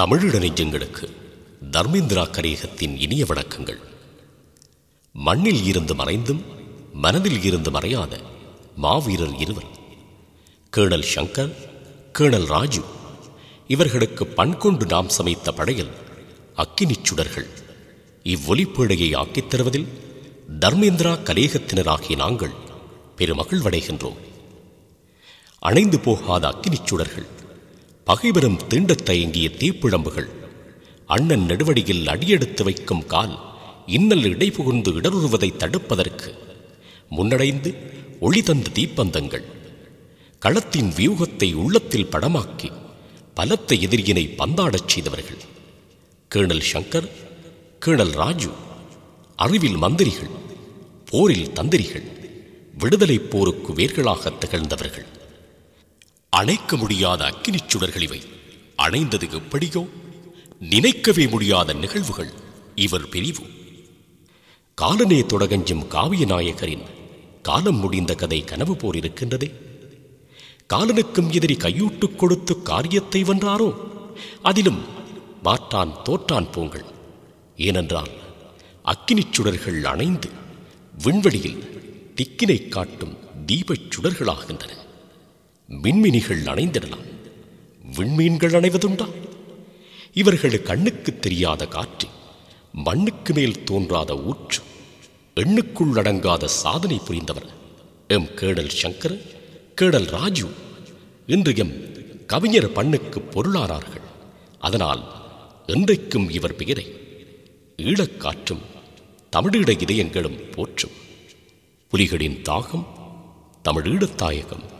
தமிழீழ நெஞ்சங்களுக்கு தர்மேந்திரா கரேகத்தின் இனிய வணக்கங்கள். மண்ணில் இருந்து மறைந்தும் மனதில் இருந்து மறையாத மாவீரர் இருவர் கேணல் சங்கர் கேணல் ராஜு இவர்களுக்கு பண்கொண்டு நாம் சமைத்த படையல் அக்கினிச் சுடர்கள். இவ்வொலிப்பேழையை ஆக்கித் தருவதில் தர்மேந்திரா கலேகத்தினராகிய நாங்கள் பெருமகிழ்வடைகின்றோம். அணைந்து போகாத அக்கினிச் சுடர்கள் பகைவரும் தீண்டத் தயங்கிய தீப்பிழம்புகள். அண்ணன் நெடுவடியில் அடியெடுத்து வைக்கும் கால் இன்னல் இடைபுகுந்து இடருவதை தடுப்பதற்கு முன்னடைந்து ஒளி தந்த தீப்பந்தங்கள். களத்தின் வியூகத்தை உள்ளத்தில் படமாக்கி பலத்த எதிரியினை பந்தாடச் செய்தவர்கள். கேணல் சங்கர் கேணல் ராஜு அறிவில் மந்திரிகள் போரில் தந்திரிகள் விடுதலைப் போருக்கு வேர்களாக திகழ்ந்தவர்கள். அணைக்க முடியாத அக்கினிச் சுடர்கள் இவை. அணைந்தது எப்படியோ? நினைக்கவே முடியாத நிகழ்வுகள். இவர் பிரிவு. காலனே தொடகஞ்சும் காவிய நாயகரின் காலம் முடிந்த கதை கனவு போர் இருக்கின்றதே. காலனுக்கும் எதிரி கையூட்டுக் கொடுத்து காரியத்தை வென்றாரோ? அதிலும் மாற்றான் தோற்றான் போங்கள். ஏனென்றால் அக்கினிச் சுடர்கள் அணைந்து விண்வெளியில் திக்கினை காட்டும் தீபச் சுடர்களாகின்றன. மின்மினிகள் அணைந்திடலாம் விண்மீன்கள் அணைவதுண்டா இவர்கள் கண்ணுக்கு தெரியாத காற்று மண்ணுக்கு மேல் தோன்றாத ஊற்று எண்ணுக்குள் அடங்காத சாதனை புரிந்தவர் எம் கேடல் சங்கர் கேடல் ராஜு இன்று எம் கவிஞர் பண்ணுக்கு பொருளானார்கள் அதனால் என்றைக்கும் இவர் பெயரை ஈழக்காற்றும் தமிழீழ இதயங்களும் போற்றும். புலிகளின் தாகம் தமிழீழத்தாயகம்